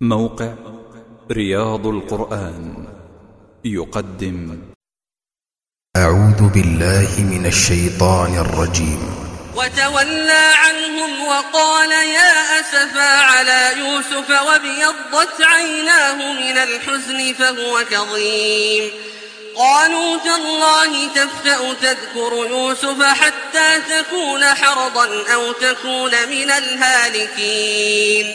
موقع رياض القرآن يقدم. أعوذ بالله من الشيطان الرجيم. وتولى عنهم وقال يا أسفا على يوسف وابيضت عيناه من الحزن فهو كظيم. قالوا تالله تفتأ تذكر يوسف حتى تكون حرضا أو تكون من الهالكين.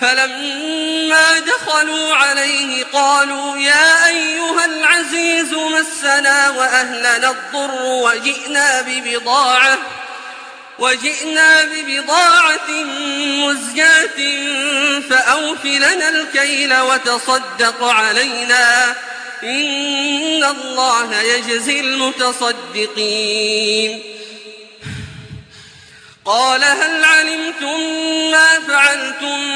فلما دخلوا عليه قالوا يا أيها العزيز مسنا وأهلنا الضر وجئنا ببضاعة وجئنا ببضاعة مزجاة فأوفلنا الكيل وتصدق علينا إن الله يجزي المتصدقين. قال هل علمتم ما فعلتم